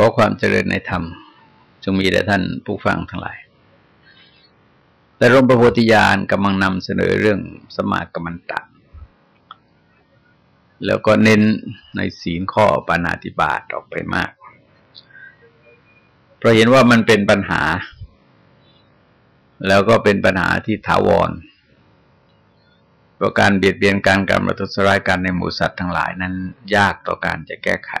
ขอความเจริญในธรรม จงมีแด่ท่านผู้ฟังทั้งหลายแต่รมประโพธิญาณกำลังนำเสนอเรื่องสมากรรมันตะ แล้วก็เน้นในศีลข้อปานาติบาตออกไปมาก เพราะเห็นว่ามันเป็นปัญหา แล้วก็เป็นปัญหาที่ถาวรเพราะการเบียดเบียนการการประทุษร้ายกันในหมู่สัตว์ทั้งหลายนั้นยากต่อการจะแก้ไข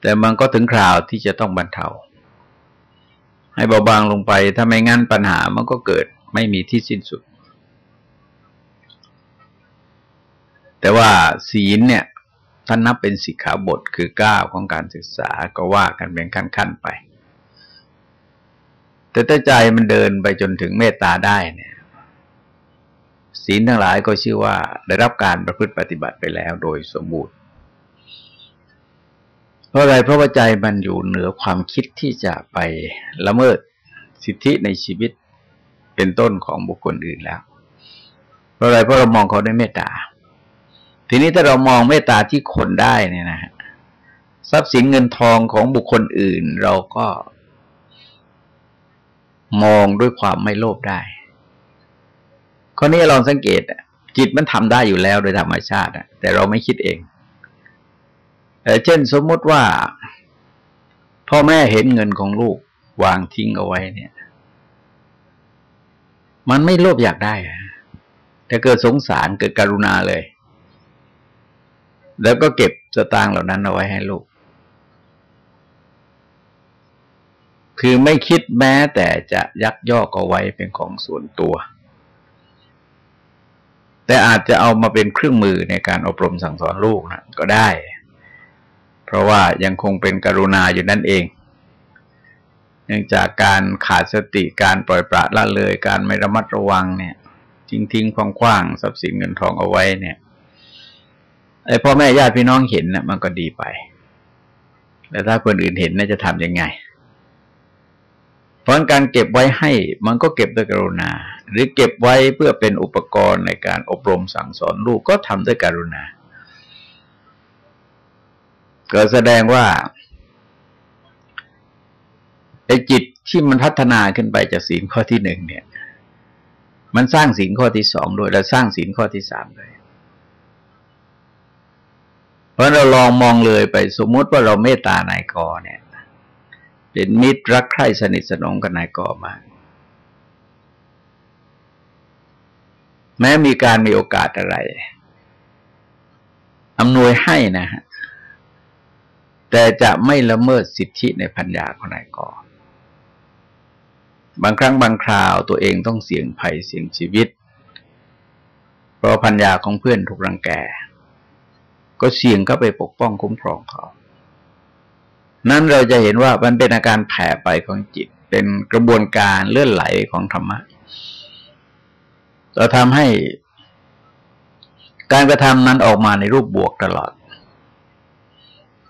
แต่มันก็ถึงคราวที่จะต้องบรรเทา ให้เบาบางลงไป ถ้าไม่งั้นปัญหามันก็เกิดไม่มีที่สิ้นสุด แต่ว่าศีลเนี่ยท่านนับเป็นสิกขาบทคือก้าวของการศึกษาก็ว่ากันเป็นขั้นๆไป แต่ถ้าใจมันเดินไปจนถึงเมตตาได้เนี่ยศีลทั้งหลายก็ชื่อว่าได้รับการประพฤติปฏิบัติไปแล้วโดยสมบูรณ์ เพราะอะไรเพราะว่าใจมันอยู่เหนือความคิดที่จะไปละเมิดสิทธิในชีวิตเป็นต้นของบุคคลอื่นแล้ว เพราะอะไรเพราะเรามองเขาด้วยเมตตา ทีนี้ถ้าเรามองเมตตาที่คนได้เนี่ยนะฮะทรัพย์สินเงินทองของบุคคลอื่น เราก็มองด้วยความไม่โลภได้ข้อนี้ลองสังเกตจิตมันทำได้อยู่แล้วโดยธรรมชาติแต่เราไม่คิดเอง เช่นสมมติว่า พ่อแม่เห็นเงินของลูกวางทิ้งเอาไว้เนี่ย มันไม่โลภอยากได้แต่เกิดสงสารเกิดกรุณาเลย แล้วก็เก็บสตางค์เหล่านั้นเอาไว้ให้ลูก คือไม่คิดแม้แต่จะยักยอกเอาไว้เป็นของส่วนตัว แต่อาจจะเอามาเป็นเครื่องมือในการอบรมสั่งสอนลูกนะก็ได้ เพราะว่ายังคงเป็นกรุณาอยู่นั่นเองเนื่องจากการขาดสติการปล่อยปละละเลย การไม่ระมัดระวังเนี่ยทิ้งทิ้งคว่างๆทรัพย์สินเงินทองเอาไว้เนี่ยไอ้พ่อแม่ญาติพี่น้องเห็นนะ่ะมันก็ดีไปแต่ถ้าคนอื่นเห็นน่าจะทำยังไง เพราะการเก็บไว้ให้มันก็เก็บด้วยกรุณา หรือเก็บไว้เพื่อเป็นอุปกรณ์ในการอบรมสั่งสอนลูกก็ทำด้วยกรุณา ก็แสดงว่าไอ้จิตที่มันพัฒนาขึ้นไปจากศีลข้อที่หนึ่งเนี่ย มันสร้างศีลข้อที่สองด้วยและสร้างศีลข้อที่สามด้วยเพราะเราลองมองเลยไปสมมติว่าเราเมตตานายกเนี่ย เป็นมิตรรักใคร่สนิทสนมกับนายกมากแม้มีการมีโอกาสอะไรอำนวยให้นะฮะ แต่จะไม่ละเมิดสิทธิในพัญญาของนายกบางครั้งบางคราวตัวเองต้องเสี่ยงภัยเสี่ยงชีวิต เพราะพัญญาของเพื่อนถูกรังแก ก็เสี่ยงก็ไปปกป้องคุ้มครองเขา นั้นเราจะเห็นว่ามันเป็นอาการแผ่ไปของจิต เป็นกระบวนการเลื่อนไหลของธรรมะ เราทำให้การกระทำนั้นออกมาในรูปบวกตลอด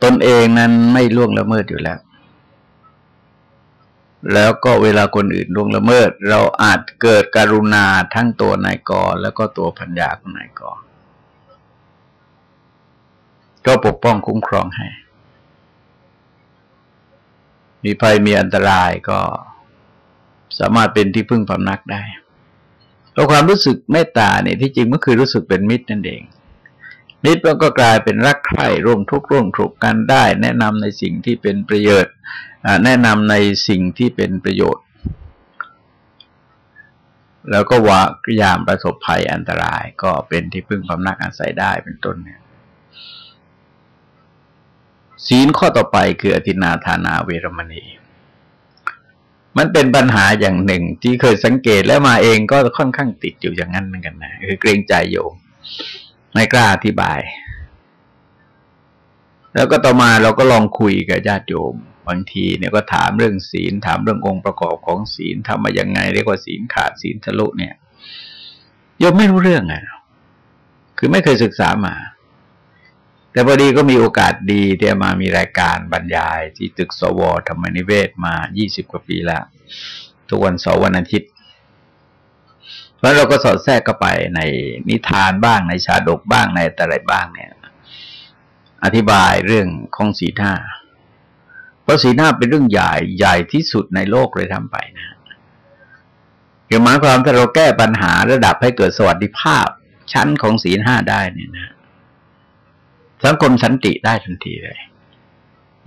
ตนเองนั้นไม่ล่วงละเมิดอยู่แล้ว แล้วก็เวลาคนอื่นล่วงละเมิด เราอาจเกิดการุณาทั้งตัวนายกแล้วก็ตัวพัญญาของนายกก็ปกป้องคุ้มครองให้ มีภัยมีอันตรายก็สามารถเป็นที่พึ่งพำนักได้แล้วความรู้สึกเมตตาเนี่ยที่จริงก็คือรู้สึกเป็นมิตรนั่นเอง มิตรมันก็กลายเป็นรักใคร่ร่วมทุกข์ร่วมทุกข์กันได้ แนะนำในสิ่งที่เป็นประโยชน์แนะนำในสิ่งที่เป็นประโยชน์ แล้วก็ว่ายามประสบภัยอันตราย ก็เป็นที่พึ่งพำนักอาศัยได้เป็นต้นเนี่ยศีลข้อต่อไปคืออธินาทานาเวรมณี มันเป็นปัญหาอย่างหนึ่งที่เคยสังเกตแล้วมาเองก็ค่อนข้างติดอยู่อย่างนั้นเหมือนกันนะคือเกรงใจโยม ไม่กล้าอธิบาย แล้วก็ต่อมาเราก็ลองคุยกับญาติโยม บางทีเนี่ยก็ถามเรื่องศีล ถามเรื่ององค์ประกอบของศีลทำมาอย่างไง เรียกว่าศีลขาดศีลทะลุเนี่ยโยมไม่รู้เรื่องอะ คือไม่เคยศึกษามา แต่พอดีก็มีโอกาสดีที่มามีรายการบรรยายที่ตึกสวธรรมนิเวศมายี่สิบกว่าปีแล้ว ทุกวันเสาร์วันอาทิตย์ แล้วเราก็สอดแทรกเข้าไปในนิทานบ้างในชาดกบ้างในอะไรบ้างเนี่ย อธิบายเรื่องของสีหน้า เพราะสีหน้าเป็นเรื่องใหญ่ใหญ่ที่สุดในโลกเลยทำไปนะคือหมายความถ้าเราแก้ปัญหาระดับให้เกิดสวัสดิภาพ ชั้นของศีลห้าได้เนี่ยนะสังคมสันติได้ทันทีเลย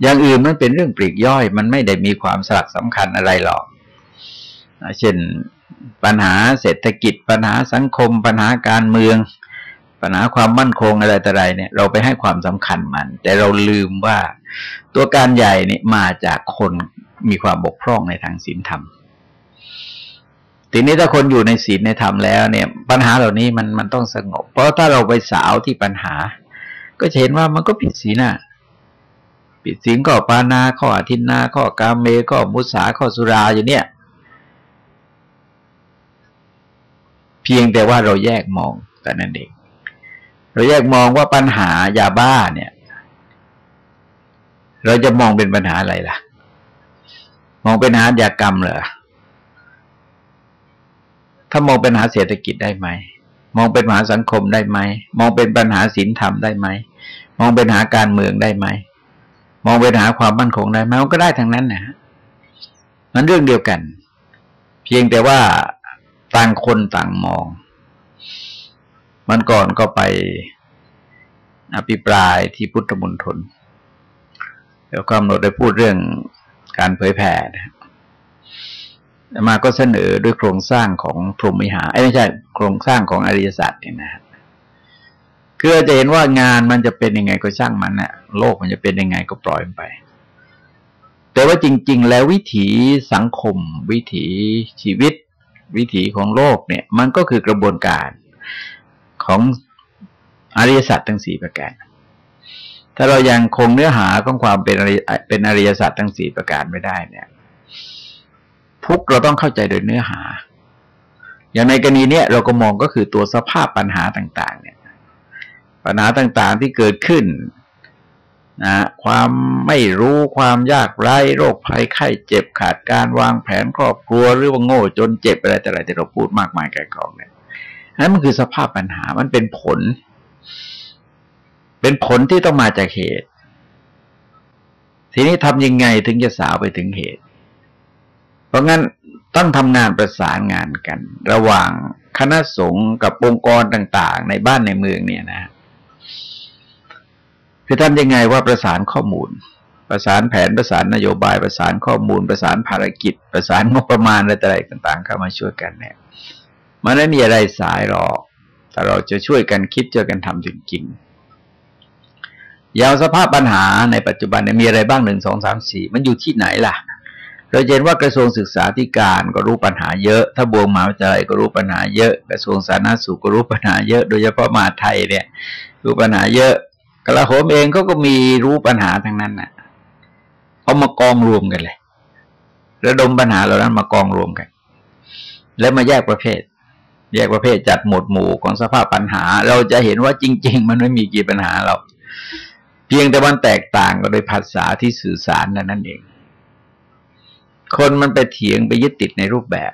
อย่างอื่นมันเป็นเรื่องปลีกย่อย มันไม่ได้มีความสลักสำคัญอะไรหรอกเช่น ปัญหาเศรษฐกิจ ปัญหาสังคม ปัญหาการเมือง ปัญหาความมั่นคงอะไรต่ออะไรเนี่ย เราไปให้ความสำคัญมัน แต่เราลืมว่าตัวการใหญ่เนี่ยมาจากคนมีความบกพร่องในทางศีลธรรมทีนี้ถ้าคนอยู่ในศีลในธรรมแล้วเนี่ย ปัญหาเหล่านี้มันมันต้องสงบ เพราะถ้าเราไปสาวที่ปัญหา ก็จะเห็นว่ามันก็ผิดศีลน่ะผิดศีลข้อปานาข้ออธินนาข้อกามเมข้อมุสาข้อสุราอยู่เนี่ย เพียงแต่ว่าเราแยกมองแต่นั้นเองเราแยกมองว่าปัญหายาบ้าเนี่ย เราจะมองเป็นปัญหาอะไรล่ะ มองเป็นปัญหายากรรมเหรอถ้ามองเป็นปัญหาเศรษฐกิจได้ไหมมองเป็นปัญหาสังคมได้ไหมมองเป็นปัญหาศีลธรรมได้ไหมมองเป็นปัญหาการเมืองได้ไหมมองเป็นปัญหาความมั่นคงได้ไหมมันก็ได้ทั้งนั้นนะมันเรื่องเดียวกัน เพียงแต่ว่า ต่างคนต่างมอง มันก่อนก็ไปอภิปรายที่พุทธมณฑลแล้วก็กำหนดได้พูดเรื่องการเผยแผ่มาก็เสนอด้วยโครงสร้างของพรหมิหารไม่ใช่โครงสร้างของอริยสัจเนี่ยนะคือจะเห็นว่างานมันจะเป็นยังไงก็ช่างมันนะโลกมันจะเป็นยังไงก็ปล่อยมันไป แต่ว่าจริง ๆ แล้ววิถีสังคม วิถีชีวิต วิถีของโลกเนี่ย มันก็คือกระบวนการของอริยสัจทั้งสี่ประการ ถ้าเรายังคงเนื้อหาของความเป็นเป็นอริยสัจทั้งสี่ประการไม่ได้เนี่ยทุกเราต้องเข้าใจโดยเนื้อหา อย่างในกรณีเนี้ยเราก็มองก็คือตัวสภาพปัญหาต่าง ๆ เนี่ย ปัญหาต่างๆที่เกิดขึ้น นะความไม่รู้ความยากไร้โรคภัยไข้เจ็บขาดการวางแผนครอบครัวหรือว่าโง่จนเจ็บอะไรแต่อะไรที่เราพูดมากมายแก่กองเนี่ยนั้นมันคือสภาพปัญหามันเป็นผล เป็นผลที่ต้องมาจากเหตุ ทีนี้ทำยังไงถึงจะสาวไปถึงเหตุ เพราะงั้นต้องทำงานประสานงานกัน ระหว่างคณะสงฆ์กับองค์กรต่าง ๆ ในบ้านในเมืองเนี่ยนะ คือทำยังไงว่าประสานข้อมูล ประสานแผนประสานนโยบาย ประสานข้อมูล ประสานภารกิจ ประสานงบประมาณอะไรต่างๆเข้ามาช่วยกันเนี่ยมันไม่มีอะไรสายหรอก แต่เราจะช่วยกันคิดเจอกันทำจริงๆยาวสภาพปัญหาในปัจจุบันเนี่ยมีอะไรบ้างหนึ่งสองสามสี่มันอยู่ที่ไหนล่ะ เราเห็นว่ากระทรวงศึกษาธิการก็รู้ปัญหาเยอะ ถ้าบวงมหาวิทยาลัยก็รู้ปัญหาเยอะ กระทรวงสาธารณสุขก็รู้ปัญหาเยอะ โดยเฉพาะมาไทยเนี่ยรู้ปัญหาเยอะ กระโหมเองเขาก็มีรู้ปัญหาทั้งนั้นน่ะเอามากองรวมกันเลย ระดมปัญหาเหล่านั้นมากองรวมกัน แล้วมาแยกประเภท แยกประเภทจัดหมวดหมู่ของสภาพปัญหา เราจะเห็นว่าจริง ๆ มันไม่มีกี่ปัญหาหรอกเพียงแต่มันแตกต่างกันโดยภาษาที่สื่อสารนั่นเอง คนมันไปเถียงไปยึดติดในรูปแบบ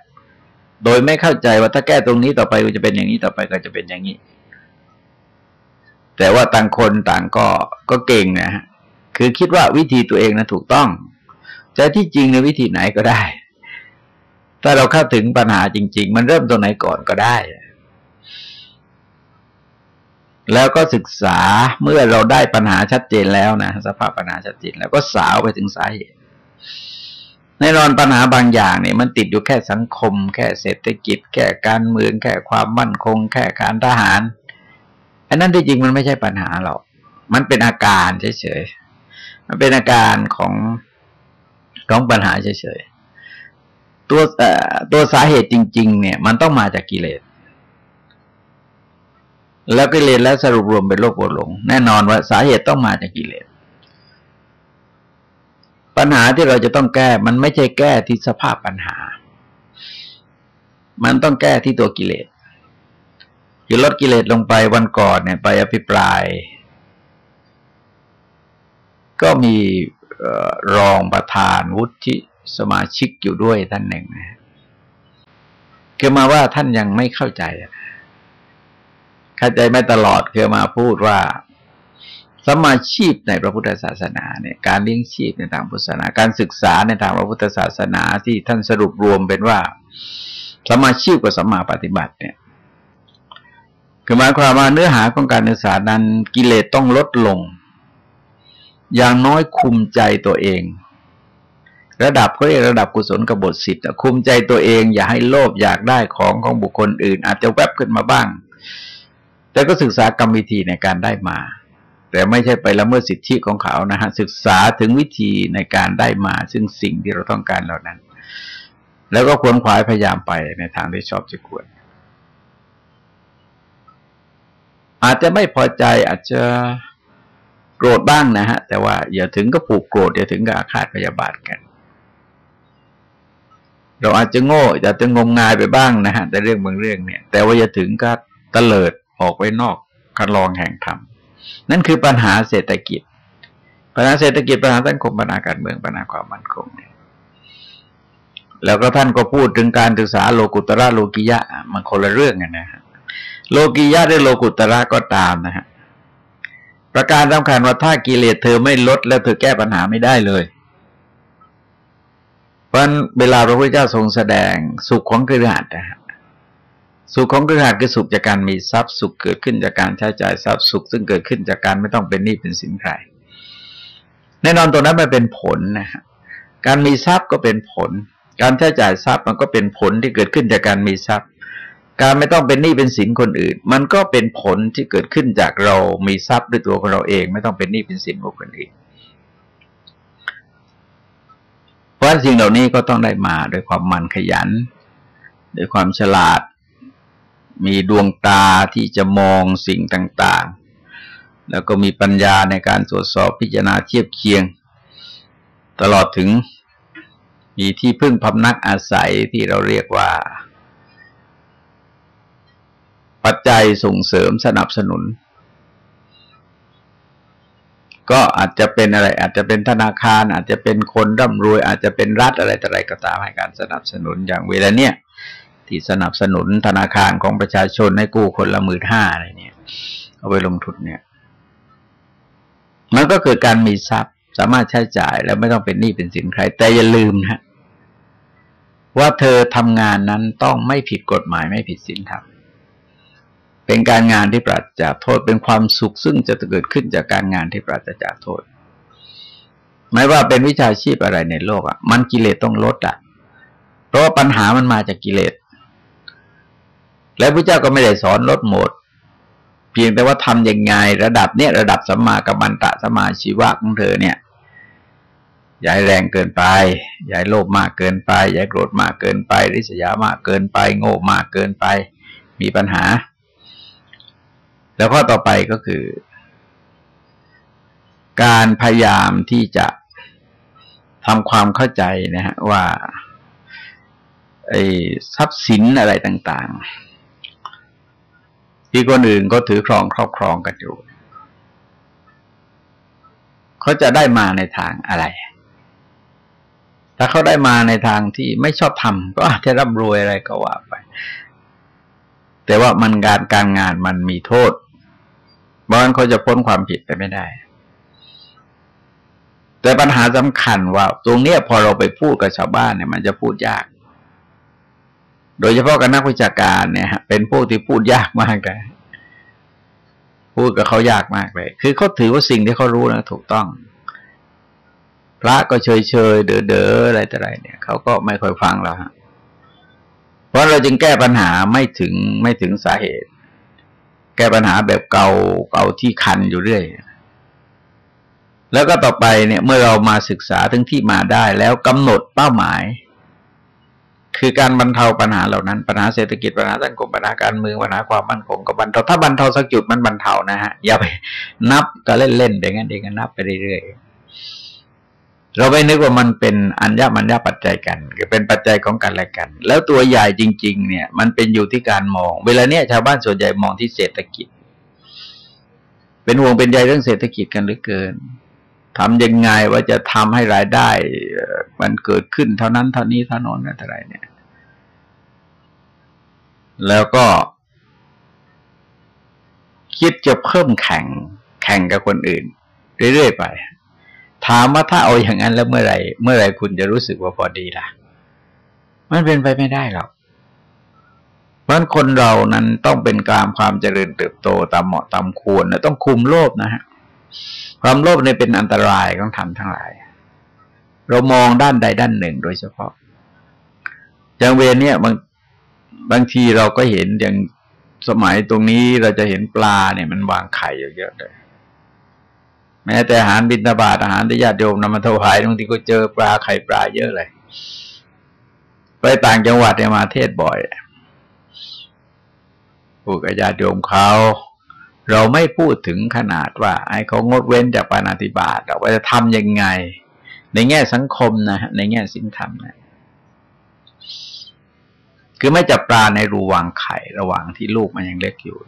โดยไม่เข้าใจว่าถ้าแก้ตรงนี้ต่อไปก็จะเป็นอย่างนี้ต่อไปก็จะเป็นอย่างนี้ แต่ว่าต่างคนต่างก็ก็เก่งนะฮะคือคิดว่าวิธีตัวเองนะถูกต้อง แต่ที่จริงในวิธีไหนก็ได้ ถ้าเราเข้าถึงปัญหาจริง ๆ มันเริ่มตรงไหนก่อนก็ได้ แล้วก็ศึกษาเมื่อเราได้ปัญหาชัดเจนแล้วนะสภาพปัญหาชัดเจนแล้วก็สาวไปถึงสาเหตุแน่นอนปัญหาบางอย่างเนี่ยมันติดอยู่แค่สังคม แค่เศรษฐกิจ แค่การเมือง แค่ความมั่นคง แค่การทหาร อันนั้นที่จริงมันไม่ใช่ปัญหาหรอก มันเป็นอาการเฉยๆ มันเป็นอาการของของปัญหาเฉยๆ ตัวตัวสาเหตุจริง ๆ เนี่ย มันต้องมาจากกิเลส แล้วกิเลสแล้วสรุปรวมเป็นโลกโกหลง แน่นอนว่าสาเหตุต้องมาจากกิเลส ปัญหาที่เราจะต้องแก้ มันไม่ใช่แก้ที่สภาพปัญหา มันต้องแก้ที่ตัวกิเลส คือลดกิเลสลงไปวันก่อนเนี่ย ไปอภิปราย ก็มีรองประธานวุฒิสมาชิกอยู่ด้วยท่านหนึ่งนะคือมาว่าท่านยังไม่เข้าใจ เข้าใจไม่ตลอดคือมาพูดว่าสมาชีพในพระพุทธศาสนาเนี่ย การเลี้ยงชีพในทางพุทธศาสนา การศึกษาในทางพระพุทธศาสนาที่ท่านสรุปรวมเป็นว่าสมาชีพกับสมาปฏิบัติเนี่ย คือหมายความว่าเนื้อหาของการศึกษานั้นกิเลสต้องลดลง อย่างน้อยคุมใจตัวเอง ระดับเขาเรียกระดับกุศลกบฏสิทธิ์คุมใจตัวเอง อย่าให้โลภอยากได้ของของบุคคลอื่น อาจจะแวบขึ้นมาบ้าง แต่ก็ศึกษากรรมวิธีในการได้มา แต่ไม่ใช่ไปละเมิดสิทธิของเขานะฮะศึกษาถึงวิธีในการได้มา ซึ่งสิ่งที่เราต้องการเหล่านั้น แล้วก็ควรขวายพยายามไปในทางที่ชอบจะควร อาจจะไม่พอใจอาจจะโกรธบ้างนะฮะ แต่ว่าอย่าถึงก็ผูกโกรธอย่าถึงกับอาฆาตพยาบาทกัน เราอาจจะโง่อาจจะงมงายไปบ้างนะฮะแต่เรื่องบางเรื่องเนี่ย แต่ว่าอย่าถึงก็ตะเลิดออกไว้นอกคันลองแห่งธรรมนั่นคือปัญหาเศรษฐกิจ ปัญหาเศรษฐกิจปัญหาสังคมปัญหาการเมืองปัญหาความมั่นคงเนี่ยแล้วก็ท่านก็พูดถึงการศึกษาโลกุตระโลกิยะมันคนละเรื่องกันนะฮะ โลกียะหรือโลกุตระก็ตามนะฮะประการสำคัญว่าถ้ากิเลสเธอไม่ลดแล้วเธอแก้ปัญหาไม่ได้เลย เพราะเวลาพระพุทธเจ้าทรงแสดงสุขของกระหัตนะฮะสุขของกระหัตคือสุขจากการมีทรัพย์สุขเกิดขึ้นจากการใช้จ่ายทรัพย์สุข ซึ่งเกิดขึ้นจากการไม่ต้องเป็นหนี้เป็นสินใครแน่นอนตรงนั้นมันเป็นผลนะฮะการมีทรัพย์ก็เป็นผล การใช้จ่ายทรัพย์มันก็เป็นผลที่เกิดขึ้นจากการมีทรัพย์ การไม่ต้องเป็นหนี้เป็นสินคนอื่น มันก็เป็นผลที่เกิดขึ้นจากเรามีทรัพย์ด้วยตัวของเราเอง ไม่ต้องเป็นหนี้เป็นสินของคนอื่นเพราะสิ่งเหล่านี้ก็ต้องได้มาด้วยความมันขยัน ด้วยความฉลาด มีดวงตาที่จะมองสิ่งต่างๆ แล้วก็มีปัญญาในการตรวจสอบพิจารณาเทียบเคียง ตลอดถึงมีที่พึ่งพำนักอาศัยที่เราเรียกว่า ปัจจัยส่งเสริมสนับสนุน ก็อาจจะเป็นอะไร อาจจะเป็นธนาคาร อาจจะเป็นคนร่ำรวย อาจจะเป็นรัฐอะไรแต่อะไรก็ตามให้การสนับสนุนอย่างเวลาเนี้ยที่สนับสนุนธนาคารของประชาชนให้กู้คนละหมื่นห้าอะไรเนี่ย เอาไปลงทุนเนี่ย มันก็เกิดการมีทรัพย์สามารถใช้จ่ายแล้วไม่ต้องเป็นหนี้เป็นสินใคร แต่อย่าลืมนะว่าเธอทำงานนั้นต้องไม่ผิดกฎหมายไม่ผิดศีลธรรม เป็นการงานที่ปราศจากโทษ เป็นความสุขซึ่งจะเกิดขึ้นจากการงานที่ปราศจากโทษไม่ว่าเป็นวิชาชีพอะไรในโลกอะ มันกิเลสต้องลดอะ เพราะว่าปัญหามันมาจากกิเลส และพระเจ้าก็ไม่ได้สอนลดหมด เพียงแต่ว่าทำยังไง ระดับเนี้ยระดับสัมมากัมมันตะสัมมาชีวะของเธอเนี่ยย่าแรงเกินไปย่าโลภมากเกินไปย่าโกรธมากเกินไป ริษยามากเกินไป โง่มากเกินไป มีปัญหา แล้วข้อต่อไปก็คือ การพยายามที่จะทำความเข้าใจนะฮะว่าไอ้ทรัพย์สินอะไรต่าง ๆ ที่คนอื่นก็ถือครองครอบครองกันอยู่เขาจะได้มาในทางอะไร ถ้าเขาได้มาในทางที่ไม่ชอบทำก็อาจจะร่ำรวยอะไรก็ว่าไป แต่ว่ามันการการงานมันมีโทษ บางคนเขาจะพ้นความผิดไปไม่ได้ แต่ปัญหาสำคัญว่า ตรงเนี้ยพอเราไปพูดกับชาวบ้านเนี่ย มันจะพูดยาก โดยเฉพาะกับนักวิชาการเนี่ยเป็นพวกที่พูดยากมากเลยพูดกับเขายากมากเลย คือเขาถือว่าสิ่งที่เขารู้นะถูกต้อง พระก็เฉยเฉยเด๋อเด๋ออะไรแต่ไรเนี่ยเขาก็ไม่ค่อยฟังเราฮะเพราะเราจึงแก้ปัญหาไม่ถึงไม่ถึงสาเหตุ แก้ปัญหาแบบเก่าเก่าที่คันอยู่เรื่อย แล้วก็ต่อไปเนี่ยเมื่อเรามาศึกษาถึงที่มาได้แล้วกำหนดเป้าหมาย คือการบรรเทาปัญหาเหล่านั้นปัญหาเศรษฐกิจปัญหาสังคมปัญหาการเมืองปัญหาความมั่นคงก็บรรเทาถ้าบรรเทาสักจุดมันบรรเทานะฮะอย่าไปนับก็เล่นๆอย่างนั้นเองก็นับไปเรื่อยๆ เราไม่นึกว่ามันเป็นอัญญมัญญปัจจัยกันคือเป็นปัจจัยของกันและกัน แล้วตัวใหญ่จริง ๆ เนี่ย มันเป็นอยู่ที่การมอง เวลาเนี้ยชาวบ้านส่วนใหญ่มองที่เศรษฐกิจ เป็นห่วงเป็นใยเรื่องเศรษฐกิจกันเหลือเกินทำยังไงว่าจะทำให้รายได้ มันเกิดขึ้นเท่านั้นเท่านี้เท่านั้นเท่าไรเนี่ย แล้วก็ คิดจะเพิ่มแข่งแข่งกับคนอื่น เรื่อยๆไป ถามว่าถ้าเอาอย่างนั้นแล้วเมื่อไหร่ เมื่อไหร่คุณจะรู้สึกว่าพอดีล่ะ มันเป็นไปไม่ได้หรอกเพราะคนเรานั้นต้องเป็นกลางความเจริญเติบโตตามเหมาะตามควรและต้องคุมโลภนะฮะความโลภเนี่ยเป็นอันตรายของธรรมทั้งหลาย เรามองด้านใดด้านหนึ่งโดยเฉพาะอย่างเวรเนี่ยบางบางทีเราก็เห็นอย่างสมัยตรงนี้เราจะเห็นปลาเนี่ยมันวางไข่เยอะๆเลย แม้แต่อาหารบิณฑบาตอาหารที่ญาติโยมนำมาถวายบางทีก็เจอปลาไข่ปลาเยอะเลย ไปต่างจังหวัดเนี่ยมาเทศบ่อยพูกญาติโยมเขาเราไม่พูดถึงขนาดว่า ไอ้เขางดเว้นจากปานาติบาตเราจะทำยังไง ในแง่สังคมนะในแง่สินธรรมนะคือไม่จับปลาในรูวางไข่ระหว่างที่ลูกมันยังเล็กอยู่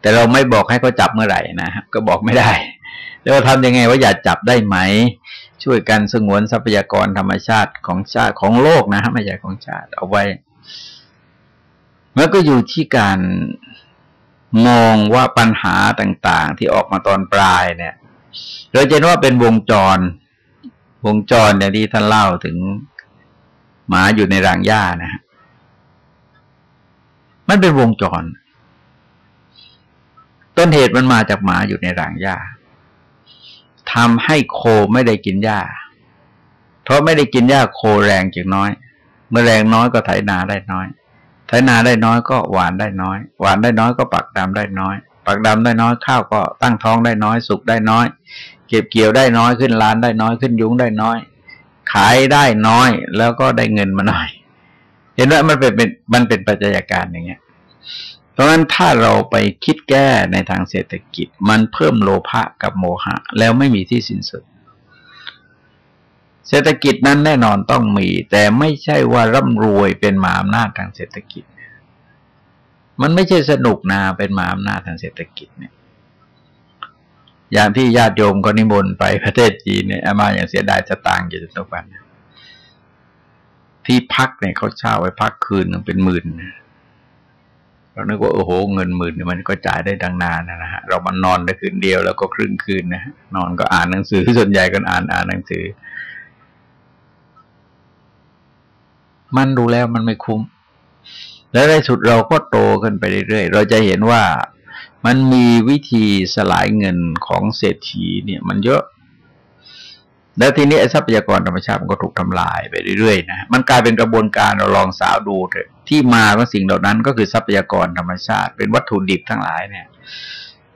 แต่เราไม่บอกให้เขาจับเมื่อไหร่นะก็บอกไม่ได้ แล้วทำยังไงว่าอย่าจับได้ไหม ช่วยกันสงวนทรัพยากรธรรมชาติของชาติของโลกนะไม่ใช่ของชาติเอาไว้มันก็อยู่ที่การมองว่าปัญหาต่าง ๆ ที่ออกมาตอนปลายเนี่ยเราจะเห็นว่าเป็นวงจร วงจรอย่างที่ท่านเล่าถึงหมาอยู่ในรางหญ้านะฮะมันเป็นวงจร ต้นเหตุมันมาจากหมาอยู่ในรางหญ้า ทำให้โคไม่ได้กินหญ้า เพราะไม่ได้กินหญ้าโคแรงจึงน้อย เมื่อแรงน้อยก็ไถนาได้น้อย ไถนาได้น้อยก็หวานได้น้อย หวานได้น้อยก็ปักดำได้น้อย ปักดำได้น้อยข้าวก็ตั้งท้องได้น้อย สุกได้น้อย เก็บเกี่ยวได้น้อยขึ้นล้านได้น้อยขึ้นยุ้งได้น้อย ขายได้น้อยแล้วก็ได้เงินมาหน่อย เห็นว่ามันเป็นมันเป็นปัจจัยการอย่างเงี้ย ราะฉะนั้นถ้าเราไปคิดแก้ในทางเศรษฐกิจ มันเพิ่มโลภะกับโมหะ แล้วไม่มีที่สิ้นสุด เศรษฐกิจนั้นแน่นอนต้องมี แต่ไม่ใช่ว่าร่ำรวยเป็นมหาอำนาจทางเศรษฐกิจ มันไม่ใช่สนุกนาเป็นมหาอำนาจทางเศรษฐกิจเนี่ย อย่างที่ญาติโยมก็นิมนต์ไปประเทศจีนเนี่ยมาอย่างเสียดายจะต่างอยู่ทุกวันที่พักเนี่ยเขาเช่าไว้พักคืนนึงเป็นหมื่น เรานึกว่าโอ้โหเงินหมื่นเนี่ยมันก็จ่ายได้ดังนานนะฮะเรามันนอนได้คืนเดียวแล้วก็ครึ่งคืนนะนอนก็อ่านหนังสือส่วนใหญ่ก็อ่านอ่านหนังสือ มันดูแล้วมันไม่คุ้ม แล้วในสุดเราก็โตขึ้นไปเรื่อยๆเราจะเห็นว่ามันมีวิธีสลายเงินของเศรษฐีเนี่ย มันเยอะ แล้วทีนี้ทรัพยากรธรรมชาติมันก็ถูกทำลายไปเรื่อยๆนะมันกลายเป็นกระบวนการเราลองสาวดูเถอะที่มาของสิ่งเหล่านั้นก็คือทรัพยากรธรรมชาติ เป็นวัตถุดิบทั้งหลายเนี่ย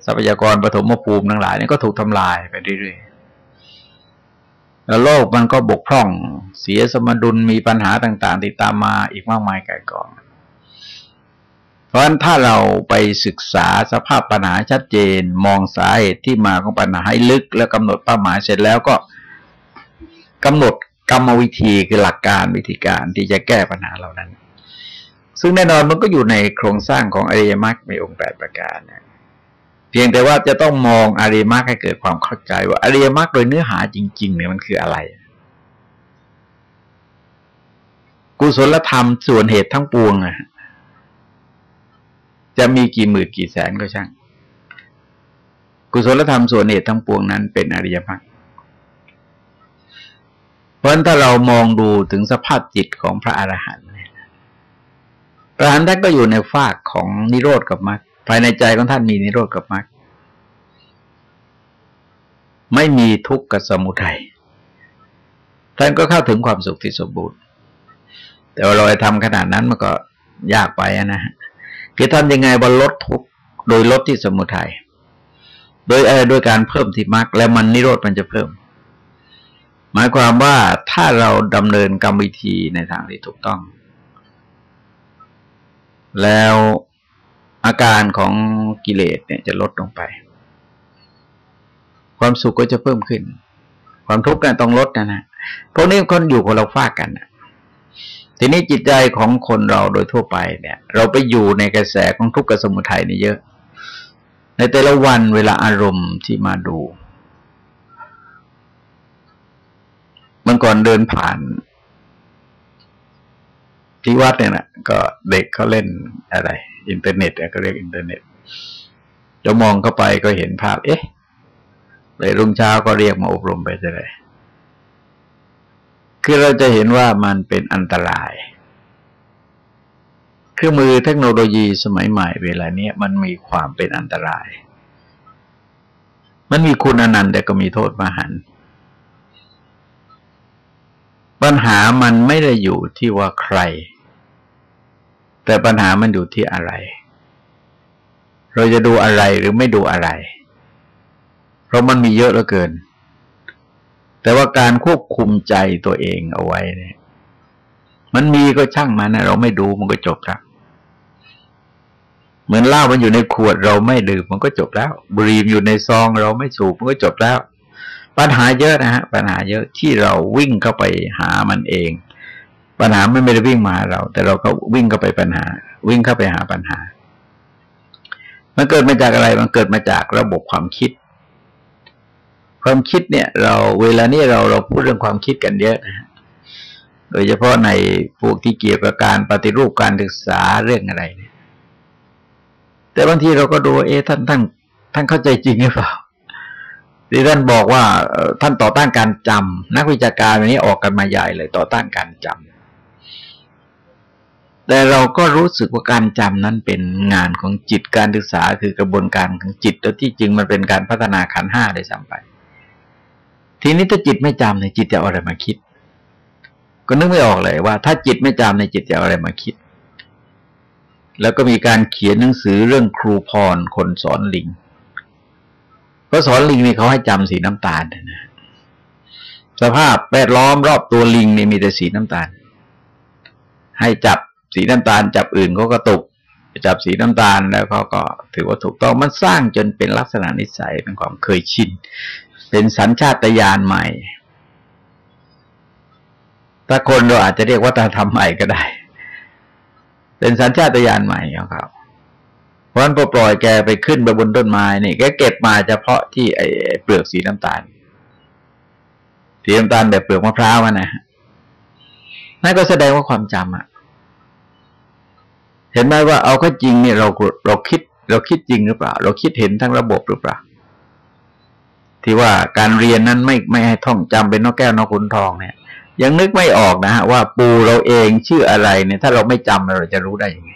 ทรัพยากรปฐมภูมิทั้งหลายนี่ก็ถูกทำลายไปเรื่อยๆแล้วโลกมันก็บกพร่องเสียสมดุลมีปัญหาต่าง ๆ ติดตามมาอีกมากมายไกลกองเพราะฉะนั้นถ้าเราไปศึกษาสภาพปัญหาชัดเจน มองสาเหตุที่มาของปัญหาให้ลึก แล้วกำหนดเป้าหมายเสร็จแล้วก็ กำหนดกรรมวิธีคือหลักการวิธีการที่จะแก้ปัญหาเหล่านั้น ซึ่งแน่นอนมันก็อยู่ในโครงสร้างของอริยมรรคในองค์แปดประการนะเพียงแต่ว่าจะต้องมองอริยมรรคให้เกิดความเข้าใจว่าอริยมรรคโดยเนื้อหาจริง ๆ เนี่ยมันคืออะไร กุศลธรรมส่วนเหตุทั้งปวงอะจะมีกี่หมื่นกี่แสนก็ช่าง กุศลธรรมส่วนเหตุทั้งปวงนั้นเป็นอริยมรรค เพราะฉะนั้นถ้าเรามองดูถึงสภาพจิตของพระอรหันต์พระอรหันต์ท่านก็อยู่ในฝากของนิโรธกับมรรคภายในใจของท่านมีนิโรธกับมรรคไม่มีทุกข์กับสมุทัยท่านก็เข้าถึงความสุขที่สมบูรณ์ แต่ว่าเราทำขนาดนั้นมันก็ยากไปนะฮะคือทำยังไงบนลดทุกข์โดยลดที่สมุทัยโดยอะไรโดยการเพิ่มที่มรรคแล้วมันนิโรธมันจะเพิ่ม หมายความว่าถ้าเราดำเนินกรรมวิธีในทางที่ถูกต้อง แล้วอาการของกิเลสเนี่ยจะลดลงไป ความสุขก็จะเพิ่มขึ้น ความทุกข์นั้นต้องลดนะนะพวกนี้คนอยู่คนเราฟากกันนะทีนี้จิตใจของคนเราโดยทั่วไปเนี่ย เราไปอยู่ในกระแสของทุกข์กับสมุทัยนี่เยอะ ในแต่ละวันเวลาอารมณ์ที่มาดู มันก่อนเดินผ่านที่วัดเนี่ยนะก็เด็กเขาเล่นอะไร อินเทอร์เน็ตก็เรียกอินเทอร์เน็ตจะมองเข้าไปก็เห็นภาพ เอ๊ะเลยรุ่งเช้าก็เรียกมาอบรมไปเลยคือเราจะเห็นว่ามันเป็นอันตราย เครื่องมือเทคโนโลยีสมัยใหม่เวลาเนี้ยมันมีความเป็นอันตราย มันมีคุณอนันต์แต่ก็มีโทษมหันต์ ปัญหามันไม่ได้อยู่ที่ว่าใคร แต่ปัญหามันอยู่ที่อะไร เราจะดูอะไรหรือไม่ดูอะไร เพราะมันมีเยอะเหลือเกิน แต่ว่าการควบคุมใจตัวเองเอาไว้เนี่ย มันมีก็ช่างมันนะเราไม่ดูมันก็จบแล้วเหมือนเหล้ามันอยู่ในขวดเราไม่ดื่มมันก็จบแล้ว บุหรี่อยู่ในซองเราไม่สูบมันก็จบแล้ว ปัญหาเยอะนะฮะปัญหาเยอะที่เราวิ่งเข้าไปหามันเอง ปัญหาไม่ได้วิ่งมาเรา แต่เราก็วิ่งเข้าไปปัญหา วิ่งเข้าไปหาปัญหา มันเกิดมาจากอะไร มันเกิดมาจากระบบความคิด ความคิดเนี่ย เราเวลานี้เราเราพูดเรื่องความคิดกันเยอะนะโดยเฉพาะในพวกที่เกี่ยวกับการปฏิรูปการศึกษาเรื่องอะไรเนี่ยแต่บางทีเราก็ดูเอ๊ะท่านท่านท่านเข้าใจจริงหรือเปล่า ที่ท่านบอกว่าท่านต่อต้านการจำนักวิชาการวันนี้ออกกันมาใหญ่เลยต่อต้านการจำแต่เราก็รู้สึกว่าการจำนั้นเป็นงานของจิตการศึกษาคือกระบวนการของจิตแล้วที่จริงมันเป็นการพัฒนาขันห้าได้ซ้ำไป ทีนี้ถ้าจิตไม่จำในจิตจะเอาอะไรมาคิด ก็นึกไม่ออกเลยว่า ถ้าจิตไม่จำในจิตจะเอาอะไรมาคิด แล้วก็มีการเขียนหนังสือเรื่องครูพรคนสอนลิง ก็สอนลิงนี่เขาให้จำสีน้ำตาลนะสภาพแวดล้อมรอบตัวลิงนี่มีแต่สีน้ำตาล ให้จับสีน้ำตาล จับอื่นเขาก็ตกจับสีน้ำตาลแล้วเขาก็ถือว่าถูกต้องมันสร้างจนเป็นลักษณะนิสัยเป็นความเคยชิน เป็นสัญชาตญาณใหม่ถ้าคนเราอาจจะเรียกว่าตาทำใหม่ก็ได้ เป็นสัญชาตญาณใหม่ของเขา เพราะนั้นพอปล่อยแกไปขึ้นไปบนต้นไม้นี่แกเก็บมาเฉพาะที่ไอ้เปลือกสีน้ำตาลสีน้ำตาลแบบเปลือกมะพร้าวนะนั่นก็แสดงว่าความจำอะเห็นไหมว่าเอาก็จริงเนี่ยเราเราคิด เราคิดจริงหรือเปล่า เราคิดเห็นทั้งระบบหรือเปล่า ที่ว่าการเรียนนั้นไม่ไม่ให้ท่องจำเป็นนกแก้วนกขุนทองเนี่ยยังนึกไม่ออกนะฮะว่าปูเราเองชื่ออะไรเนี่ย ถ้าเราไม่จำเราจะรู้ได้ยังไง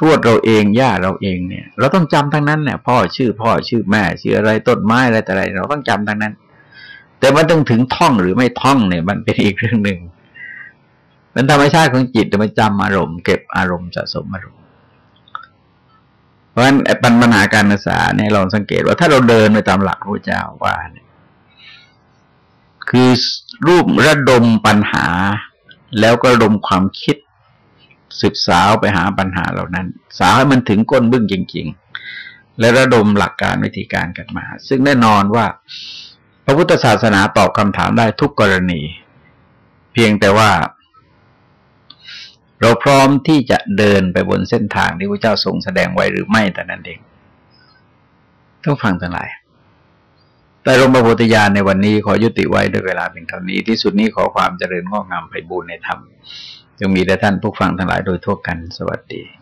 ทวดเราเองย่าเราเองเนี่ย เราต้องจำทั้งนั้นเนี่ยพ่อชื่อพ่อชื่อแม่ชื่ออะไรต้นไม้อะไรแต่อะไร เราต้องจำทั้งนั้น แต่มันต้องถึงท่องหรือไม่ท่องเนี่ย มันเป็นอีกเรื่องหนึ่งเป็นธรรมชาติของจิตจะมาจำอารมณ์เก็บอารมณ์สะสมอารมณ์เพราะฉะนั้นปัญหาการศึกษาเนี่ยเราสังเกตว่าถ้าเราเดินไปตามหลักพระเจ้าว่าเนี่ยคือรูประดมปัญหา แล้วก็ระดมความคิด สืบสาวไปหาปัญหาเหล่านั้น สาวให้มันถึงก้นบึ้งจริง ๆ และระดมหลักการวิธีการกันมา ซึ่งแน่นอนว่า พระพุทธศาสนาตอบคำถามได้ทุกกรณี เพียงแต่ว่า เราพร้อมที่จะเดินไปบนเส้นทางที่พระเจ้าทรงแสดงไว้หรือไม่แต่นั้นเองต้องฟังทั้งหลายแต่รมประโพธิญาณในวันนี้ขอยุติไว้ด้วยเวลาเป็นเท่านี้ที่สุดนี้ขอความเจริญงอกงามไปบูรณนธรรม ยังมีแต่ท่านผู้ฟังทั้งหลายโดยทั่วกันสวัสดี